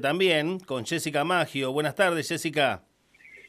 también con Jessica Maggio. Buenas tardes, Jessica.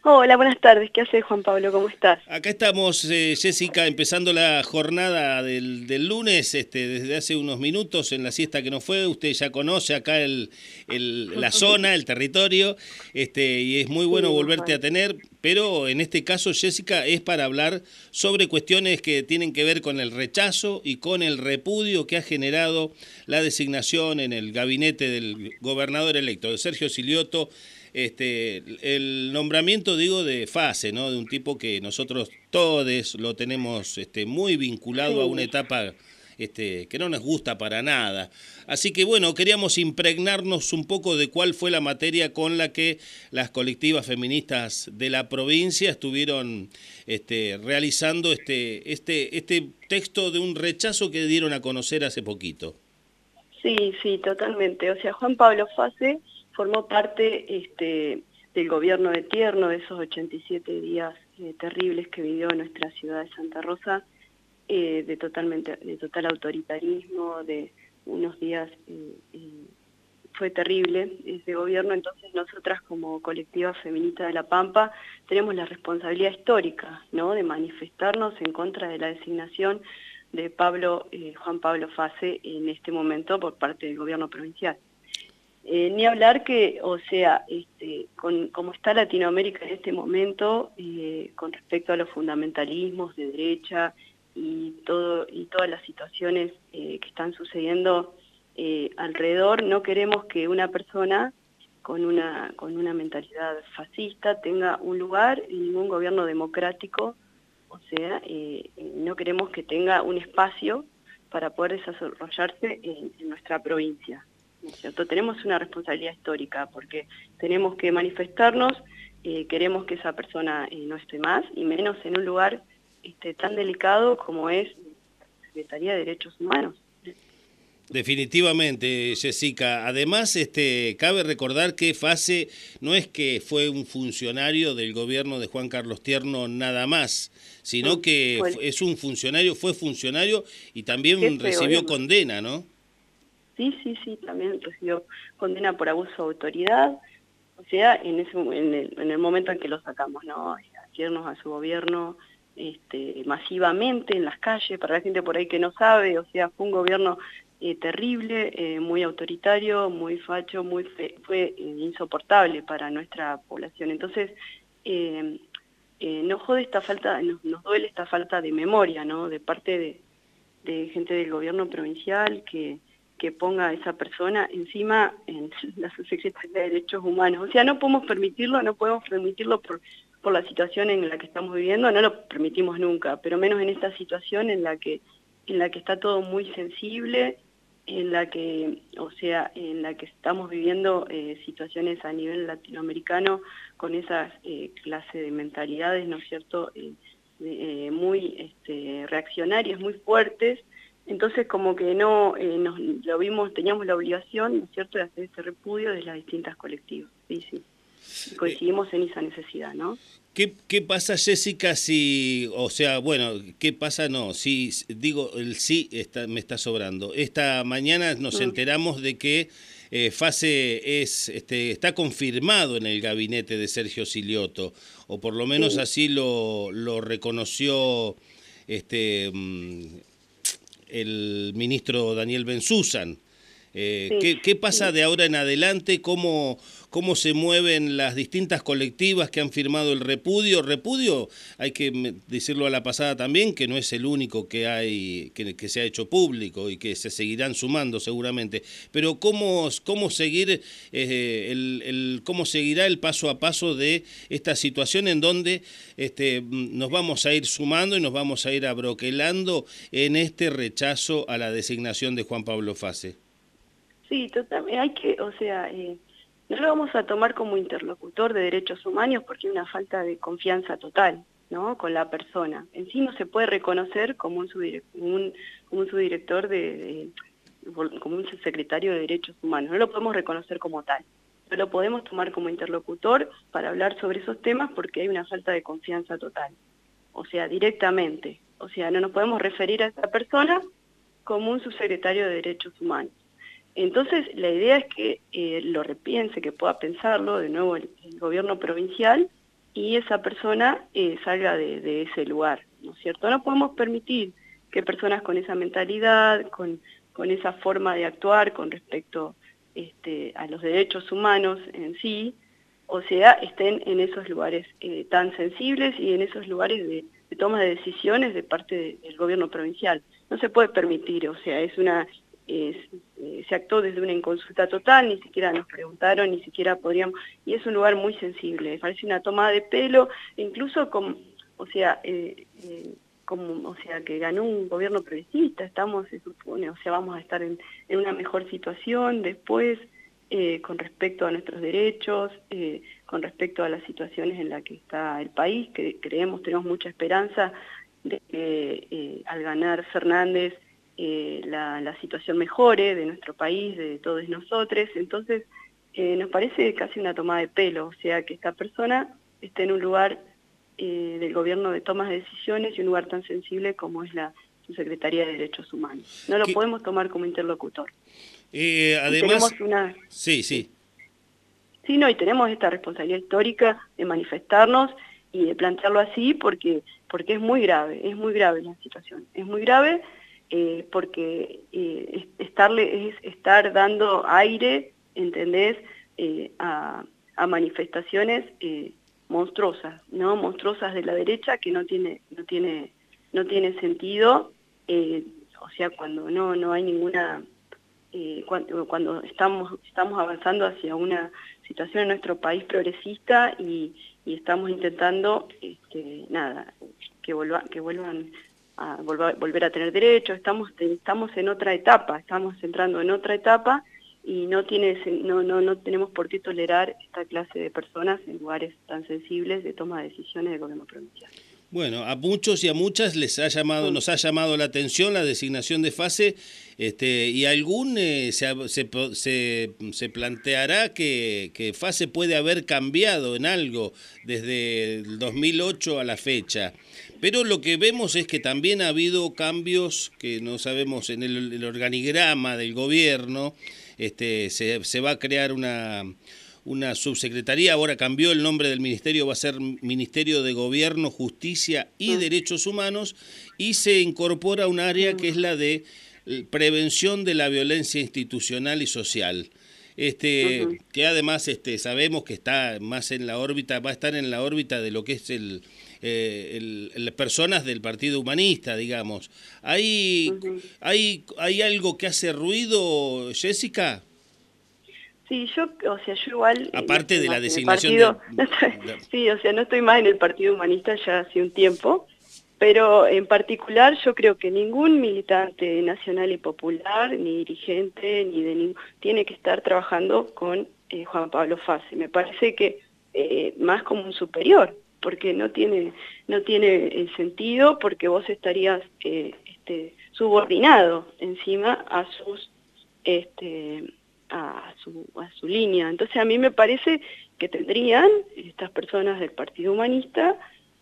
Hola, buenas tardes. ¿Qué haces, Juan Pablo? ¿Cómo estás? Acá estamos, eh, Jessica, empezando la jornada del, lunes, este, desde hace unos minutos en la siesta que nos fue. Usted ya conoce acá el, la zona, el territorio, este, y es muy bueno volverte a tener. Pero en este caso, Jessica, es para hablar sobre cuestiones que tienen que ver con el rechazo y con el repudio que ha generado la designación en el gabinete del gobernador electo, de Sergio Silioto, este, el nombramiento, digo, de fase, ¿no? De un tipo que nosotros todos lo tenemos este, muy vinculado a una etapa este, que no nos gusta para nada. Así que bueno, queríamos impregnarnos un poco de cuál fue la materia con la que las colectivas feministas de la provincia estuvieron este, realizando este, este, este texto de un rechazo que dieron a conocer hace poquito. Sí, sí, totalmente. O sea, Juan Pablo Fase formó parte este, del gobierno de Tierno, de esos 87 días eh, terribles que vivió nuestra ciudad de Santa Rosa, eh, de, totalmente, de total autoritarismo, de unos días... Eh, fue terrible ese gobierno, entonces nosotras como colectiva feminista de La Pampa tenemos la responsabilidad histórica ¿no? de manifestarnos en contra de la designación de Pablo Juan Pablo Fase en este momento por parte del gobierno provincial. Eh, ni hablar que, o sea, este, como está Latinoamérica en este momento, eh, con respecto a los fundamentalismos de derecha y, todas las situaciones eh, que están sucediendo alrededor, no queremos que una persona con una mentalidad fascista tenga un lugar en ningún gobierno democrático, o sea, no queremos que tenga un espacio para poder desarrollarse en nuestra provincia. Cierto? Tenemos una responsabilidad histórica porque tenemos que manifestarnos, eh, queremos que esa persona eh, no esté más y menos en un lugar este, tan delicado como es la Secretaría de Derechos Humanos. Definitivamente, Jessica. Además, este, cabe recordar que Fase no es que fue un funcionario del gobierno de Juan Carlos Tierno nada más, sino que es un funcionario, fue funcionario y también recibió condena, ¿no? Sí, sí, sí, también recibió condena por abuso de autoridad, o sea, en, ese, en, el, en el momento en que lo sacamos, ¿no? Hacernos a su gobierno este, masivamente en las calles, para la gente por ahí que no sabe, o sea, fue un gobierno eh, terrible, eh, muy autoritario, muy facho, muy fue eh, insoportable para nuestra población. Entonces, nos jode esta falta, nos, duele esta falta de memoria, ¿no? De parte de gente del gobierno provincial que que ponga a esa persona encima en la Subsecretaría de Derechos Humanos. O sea, no podemos permitirlo, no podemos permitirlo por, por la situación en la que estamos viviendo, no lo permitimos nunca, pero menos en esta situación en la que, en la que está todo muy sensible, en la que, o sea, en la que estamos viviendo eh, situaciones a nivel latinoamericano con esas eh, clases de mentalidades, ¿no es cierto?, eh, eh, muy este, reaccionarias, muy fuertes, entonces como que no eh, nos lo vimos, teníamos la obligación, ¿no es cierto?, de hacer este repudio de las distintas colectivas. Sí, sí. coincidimos en esa necesidad, ¿no? ¿Qué, ¿Qué pasa, Jessica, si, o sea, bueno, qué pasa, no, si, digo, el sí está, me está sobrando. Esta mañana nos mm. enteramos de que eh, Fase es, este, está confirmado en el gabinete de Sergio Silioto, o por lo menos así lo, lo reconoció este, mm, el ministro Daniel Bensusan. Eh, ¿qué, pasa de ahora en adelante? ¿Cómo, ¿Cómo se mueven las distintas colectivas que han firmado el repudio? Repudio, hay que decirlo a la pasada también, que no es el único que, hay, que, se ha hecho público y que se seguirán sumando seguramente. Pero ¿cómo, cómo, seguir, eh, el, ¿cómo seguirá el paso a paso de esta situación en donde este, nos vamos a ir sumando y nos vamos a ir abroquelando en este rechazo a la designación de Juan Pablo Fase? Sí, totalmente. Hay que, o sea, eh, no lo vamos a tomar como interlocutor de derechos humanos porque hay una falta de confianza total, ¿no? Con la persona. En sí no se puede reconocer como un, subdirector de, como un secretario de derechos humanos. No lo podemos reconocer como tal. No lo podemos tomar como interlocutor para hablar sobre esos temas porque hay una falta de confianza total. O sea, directamente. O sea, no nos podemos referir a esa persona como un subsecretario de derechos humanos. Entonces, la idea es que eh, lo repiense, que pueda pensarlo de nuevo el, gobierno provincial y esa persona eh, salga de, ese lugar, ¿no es cierto? No podemos permitir que personas con esa mentalidad, con, esa forma de actuar con respecto este, a los derechos humanos en sí, o sea, estén en esos lugares eh, tan sensibles y en esos lugares de, toma de decisiones de parte del gobierno provincial. No se puede permitir, o sea, es una eh, se actuó desde una inconsulta total, ni siquiera nos preguntaron, ni siquiera podríamos, y es un lugar muy sensible, parece una toma de pelo, incluso como, o sea, eh, como, o sea, que ganó un gobierno progresista, estamos, se supone, o sea, vamos a estar en, en una mejor situación después, eh, con respecto a nuestros derechos, eh, con respecto a las situaciones en las que está el país, que creemos, tenemos mucha esperanza de que eh, al ganar Fernández la, situación mejore de nuestro país, de todos nosotros, entonces nos parece casi una toma de pelo, o sea, que esta persona esté en un lugar del gobierno de tomas de decisiones y un lugar tan sensible como es la Secretaría de Derechos Humanos. No lo podemos tomar como interlocutor. Eh, además, una... sí, sí. Sí, no, y tenemos esta responsabilidad histórica de manifestarnos y de plantearlo así porque, porque es muy grave, es muy grave la situación. Es muy grave eh, porque eh, estarle, es estar dando aire, ¿entendés?, eh, a, manifestaciones monstruosas, ¿no? Monstruosas de la derecha que no tiene, no tiene, no tiene sentido, o sea, cuando no, no hay ninguna eh, cuando, estamos, estamos avanzando hacia una situación en nuestro país progresista y, estamos intentando, este, nada, que, que vuelvan a volver a tener derechos, estamos, estamos en otra etapa, estamos entrando en otra etapa y no, tiene, no, no, no tenemos por qué tolerar esta clase de personas en lugares tan sensibles de toma de decisiones del gobierno provincial. Bueno, a muchos y a muchas les ha llamado, nos ha llamado la atención la designación de fase este, y algún eh, se, se, se, planteará que, que, fase puede haber cambiado en algo desde el 2008 a la fecha. Pero lo que vemos es que también ha habido cambios que no sabemos en el, organigrama del gobierno. Este, se, se va a crear una una subsecretaría, ahora cambió el nombre del ministerio, va a ser Ministerio de Gobierno, Justicia y ah. Derechos Humanos, y se incorpora un área que es la de eh, prevención de la violencia institucional y social. Este, que además este, sabemos que está más en la órbita, va a estar en la órbita de lo que es el, eh, las personas del Partido Humanista, digamos. ¿Hay, hay, ¿Hay algo que hace ruido, Jessica? Sí, yo, o sea, yo igual... Eh, Aparte de la designación Sí, o sea, no estoy más en el Partido Humanista ya hace un tiempo, pero en particular yo creo que ningún militante nacional y popular, ni dirigente, ni de ningún... tiene que estar trabajando con eh, Juan Pablo Fase. Me parece que eh, más como un superior, porque no tiene, no tiene sentido, porque vos estarías este, subordinado encima a sus... Este, a su, a su línea. Entonces a mí me parece que tendrían estas personas del Partido Humanista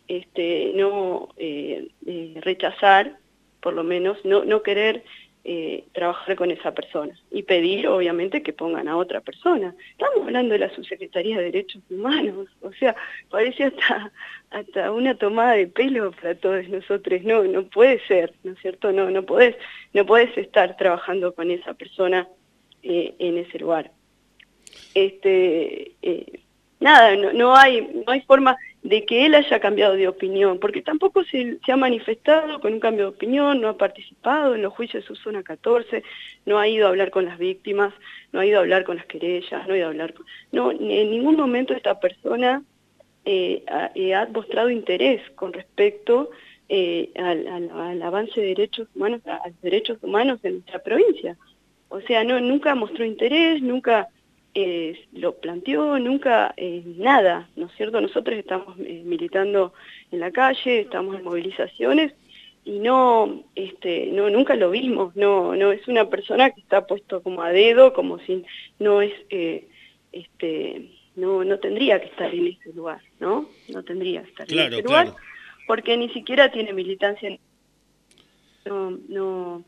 este, no eh, eh, rechazar, por lo menos no, no querer eh, trabajar con esa persona y pedir obviamente que pongan a otra persona. Estamos hablando de la Subsecretaría de Derechos Humanos, o sea, parece hasta, hasta una tomada de pelo para todos nosotros, no, no puede ser, ¿no es cierto? No, no podés, no podés estar trabajando con esa persona eh, en ese lugar. Este, eh, nada, no, hay, no hay forma de que él haya cambiado de opinión, porque tampoco se, ha manifestado con un cambio de opinión, no ha participado en los juicios de su zona 14, no ha ido a hablar con las víctimas, no ha ido a hablar con las querellas, no ha ido a hablar con... No, en ningún momento esta persona eh, ha, mostrado interés con respecto al, al, avance de derechos humanos, a derechos humanos en nuestra provincia. O sea, no, nunca mostró interés, nunca eh, lo planteó, nunca eh, nada, ¿no es cierto? Nosotros estamos eh, militando en la calle, estamos en movilizaciones y no, este, no, nunca lo vimos, no, no es una persona que está puesto como a dedo, como si no es, este, no, no tendría que estar en ese lugar, ¿no? No tendría que estar en ese lugar, porque ni siquiera tiene militancia, no, no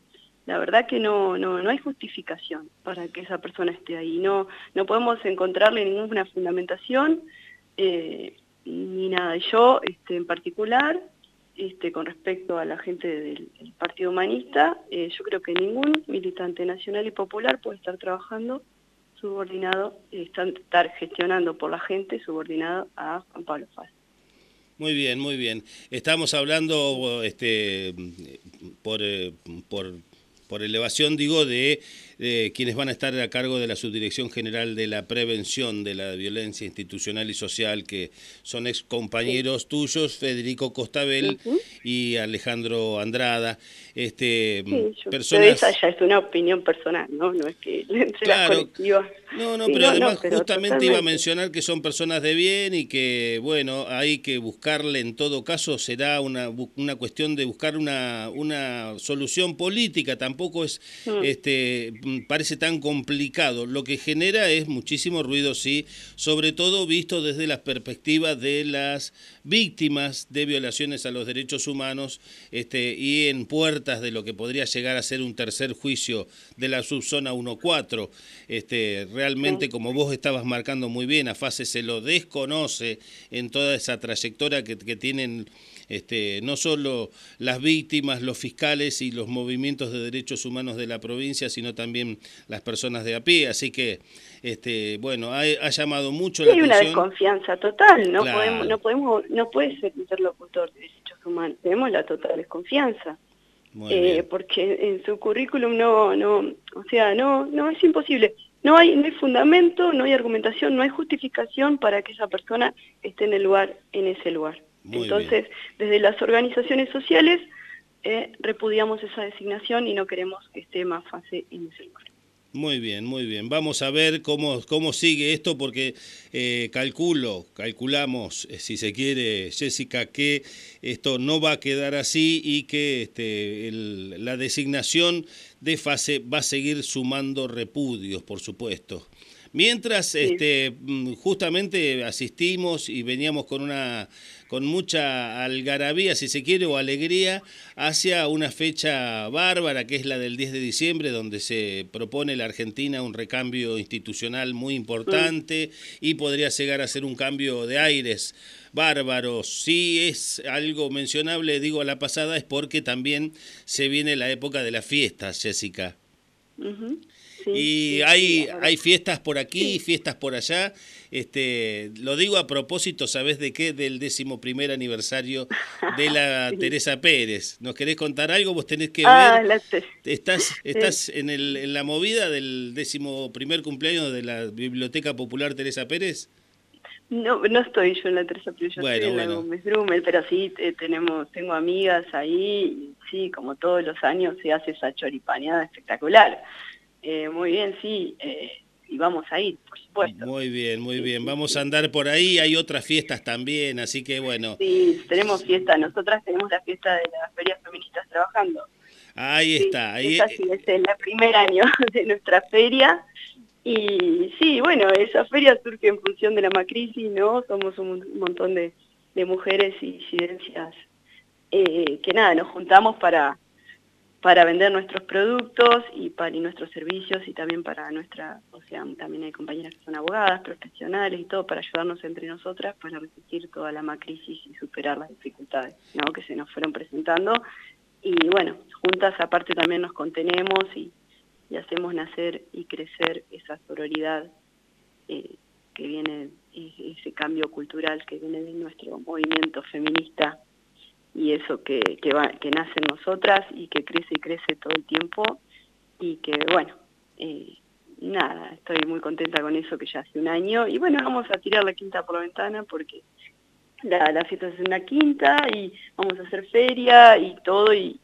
la verdad que no, no, no hay justificación para que esa persona esté ahí. No, no podemos encontrarle ninguna fundamentación eh, ni nada. Yo, este, en particular, este, con respecto a la gente del, Partido Humanista, eh, yo creo que ningún militante nacional y popular puede estar trabajando subordinado, estar gestionando por la gente subordinado a Juan Pablo Faz. Muy bien, muy bien. Estamos hablando este, por, eh, por, por elevación, digo, de quienes van a estar a cargo de la Subdirección General de la Prevención de la Violencia Institucional y Social, que son ex compañeros tuyos, Federico Costabel y Alejandro Andrada. Este, personas... esa ya es una opinión personal, ¿no? No es que entre claro. No, no, pero además justamente iba a mencionar que son personas de bien y que, bueno, hay que buscarle en todo caso, será una, una cuestión de buscar una, una solución política, tampoco es mm. este parece tan complicado. Lo que genera es muchísimo ruido, sí, sobre todo visto desde la perspectiva de las víctimas de violaciones a los derechos humanos este, y en puertas de lo que podría llegar a ser un tercer juicio de la subzona 1.4. Este, realmente, como vos estabas marcando muy bien, a fase se lo desconoce en toda esa trayectoria que, que tienen este, no solo las víctimas, los fiscales y los movimientos de derechos humanos de la provincia, sino también las personas de a pie. Así que, este, bueno, ha, llamado mucho la atención. Hay una desconfianza total, no podemos, no podemos, no puede ser interlocutor de derechos humanos, tenemos la total desconfianza. Eh, porque en su currículum no, no, o sea, no, no es imposible. No hay, no hay fundamento, no hay argumentación, no hay justificación para que esa persona esté en el lugar, en ese lugar. Entonces, desde las organizaciones sociales eh, repudiamos esa designación y no queremos que esté más fase lugar. Muy bien, muy bien. Vamos a ver cómo, cómo sigue esto porque eh, calculo, calculamos, eh, si se quiere, Jessica, que esto no va a quedar así y que este, la designación de fase va a seguir sumando repudios, por supuesto. Mientras este, mm, justamente asistimos y veníamos con una con mucha algarabía, si se quiere, o alegría, hacia una fecha bárbara, que es la del 10 de diciembre, donde se propone la Argentina un recambio institucional muy importante y podría llegar a ser un cambio de aires bárbaros. Si es algo mencionable, digo a la pasada, es porque también se viene la época de las fiestas, Jessica y hay, hay fiestas por aquí, fiestas por allá. Este, lo digo a propósito, ¿sabes de qué? Del décimo primer aniversario de la Teresa Pérez. ¿Nos querés contar algo? Vos tenés que ah, ver. ¿Estás, estás en, el, en la movida del décimo primer cumpleaños de la Biblioteca Popular Teresa Pérez? No, no estoy yo en la Teresa Pérez, yo estoy en la Gómez Drumel, pero sí tenemos, tengo amigas ahí, sí, como todos los años se hace esa choripaneada espectacular. Eh, muy bien, sí, eh, y vamos a ir, por supuesto. Muy bien, muy bien. Vamos a andar por ahí, hay otras fiestas también, así que bueno. Sí, tenemos fiesta, nosotras tenemos la fiesta de las ferias feministas trabajando. Ahí está. Ahí... sí, es el primer año de nuestra feria. Y sí, bueno, esa feria surge en función de la macrisis, ¿no? Somos un montón de, mujeres y disidencias eh, que nada, nos juntamos para para vender nuestros productos y para nuestros servicios y también para nuestra, o sea, también hay compañeras que son abogadas, profesionales y todo para ayudarnos entre nosotras para resistir toda la macrisis y superar las dificultades que se nos fueron presentando. Y bueno, juntas aparte también nos contenemos y, hacemos nacer y crecer esa sororidad eh, que viene, ese cambio cultural que viene de nuestro movimiento feminista y eso que, que, va, que nace en nosotras y que crece y crece todo el tiempo y que bueno, eh, nada, estoy muy contenta con eso que ya hace un año y bueno, vamos a tirar la quinta por la ventana porque la, la fiesta es una quinta y vamos a hacer feria y todo y,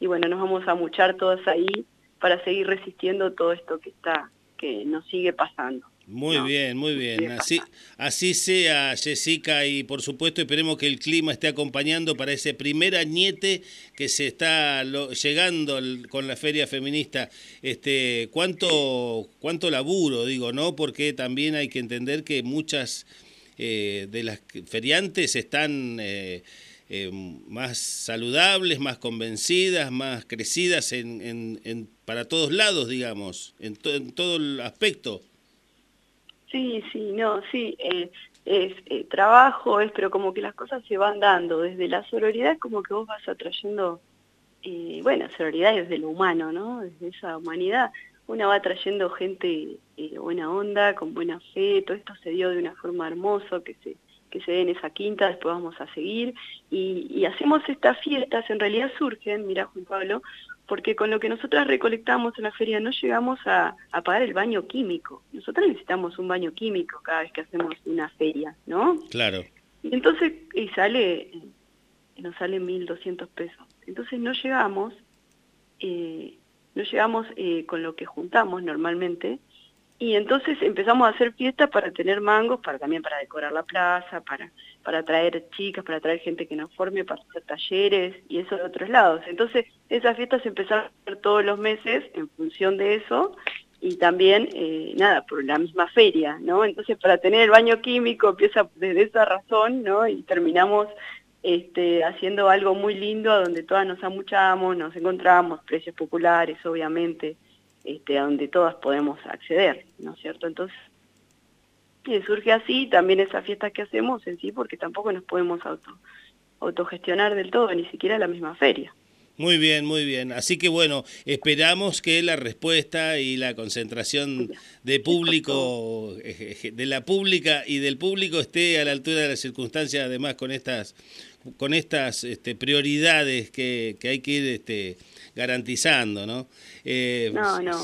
y bueno, nos vamos a muchar todas ahí para seguir resistiendo todo esto que está, que nos sigue pasando. Muy bien, muy bien. Así, así sea, Jessica, y por supuesto esperemos que el clima esté acompañando para ese primer añete que se está llegando con la feria feminista. Este, cuánto, cuánto laburo, digo, ¿no? Porque también hay que entender que muchas eh, de las feriantes están eh, eh, más saludables, más convencidas, más crecidas en, en, para todos lados, digamos, en, en, todo el aspecto. Sí, sí, no, sí, eh, es eh, trabajo, es, pero como que las cosas se van dando, desde la sororidad como que vos vas atrayendo, bueno, sororidad desde lo humano, ¿no? Desde esa humanidad, una va trayendo gente buena onda, con buena fe, todo esto se dio de una forma hermosa, que se que se en esa quinta, después vamos a seguir, y, hacemos estas fiestas, en realidad surgen, mira Juan Pablo, porque con lo que nosotras recolectamos en la feria no llegamos a, pagar el baño químico. Nosotros necesitamos un baño químico cada vez que hacemos una feria, ¿no? Claro. Y entonces, y sale, nos sale 1.200 pesos. Entonces no llegamos, eh, no llegamos eh, con lo que juntamos normalmente, y entonces empezamos a hacer fiestas para tener mangos, para también para decorar la plaza, para, para traer chicas, para traer gente que nos forme, para hacer talleres y eso de otros lados. Entonces esas fiestas empezaron a hacer todos los meses en función de eso y también, eh, nada, por la misma feria, ¿no? Entonces para tener el baño químico empieza desde esa razón, ¿no? Y terminamos este, haciendo algo muy lindo donde todas nos amuchamos, nos encontramos, precios populares, obviamente, este, a donde todas podemos acceder, ¿no es cierto? Entonces, surge así también esas fiestas que hacemos en sí, porque tampoco nos podemos auto, autogestionar del todo, ni siquiera la misma feria. Muy bien, muy bien. Así que bueno, esperamos que la respuesta y la concentración de público, eh, de la pública y del público esté a la altura de las circunstancias, además con estas, con estas este, prioridades que, que, hay que ir este, garantizando, ¿no? Eh, no, no,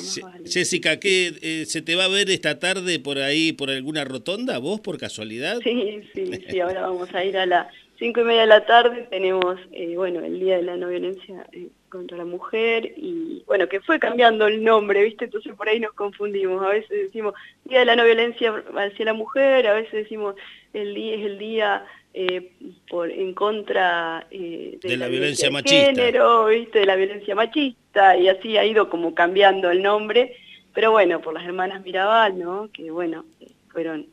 Jessica, ¿qué, eh, ¿se te va a ver esta tarde por ahí, por alguna rotonda, vos, por casualidad? Sí, sí, sí, ahora vamos a ir a las cinco y media de la tarde, tenemos, eh, bueno, el Día de la No Violencia contra la Mujer, y bueno, que fue cambiando el nombre, ¿viste? Entonces por ahí nos confundimos, a veces decimos Día de la No Violencia hacia la Mujer, a veces decimos el día es el Día eh, por, en contra eh, de, la, violencia, machista. género, ¿viste? de la violencia machista, y así ha ido como cambiando el nombre, pero bueno, por las hermanas Mirabal, ¿no? que bueno, fueron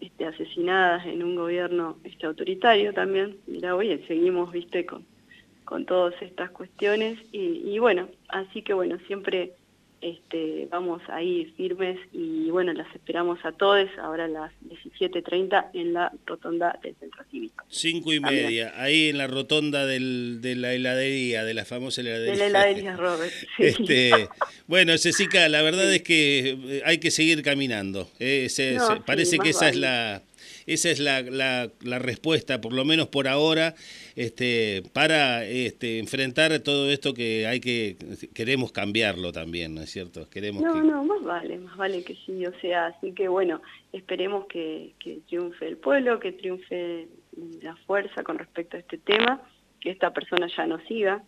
este, asesinadas en un gobierno este, autoritario también, mira, oye, seguimos, viste, con, con todas estas cuestiones, y, y bueno, así que bueno, siempre este, vamos a ir firmes y bueno, las esperamos a todos ahora a las 17.30 en la rotonda del. Cinco y media, ahí en la rotonda del, de la heladería, de la famosa heladería. De la heladería Robert, este, bueno, Cecica, la verdad es que eh, hay que seguir caminando. Eh, parece que esa es la esa es la, la, la, respuesta, por lo menos por ahora, este, para este, enfrentar todo esto que hay que, queremos cambiarlo también, ¿no es cierto? Queremos no, no, más vale, más vale que sí, o sea, así que bueno, esperemos que, que triunfe el pueblo, que triunfe la fuerza con respecto a este tema, que esta persona ya no siga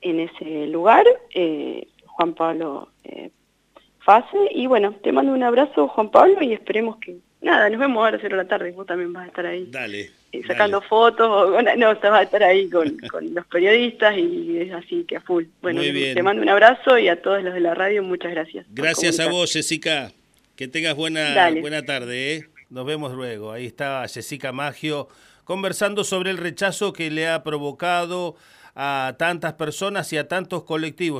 en ese lugar, eh, Juan Pablo eh, Fase, y bueno, te mando un abrazo Juan Pablo y esperemos que, Nada, nos vemos ahora a 0 de la tarde, vos también vas a estar ahí. Dale. Eh, sacando fotos, no, no, vas a estar ahí con, los periodistas y es así que a full. Bueno, te mando un abrazo y a todos los de la radio muchas gracias. Gracias a vos, Jessica. Que tengas buena, buena tarde, ¿eh? Nos vemos luego. Ahí está Jessica Magio conversando sobre el rechazo que le ha provocado a tantas personas y a tantos colectivos.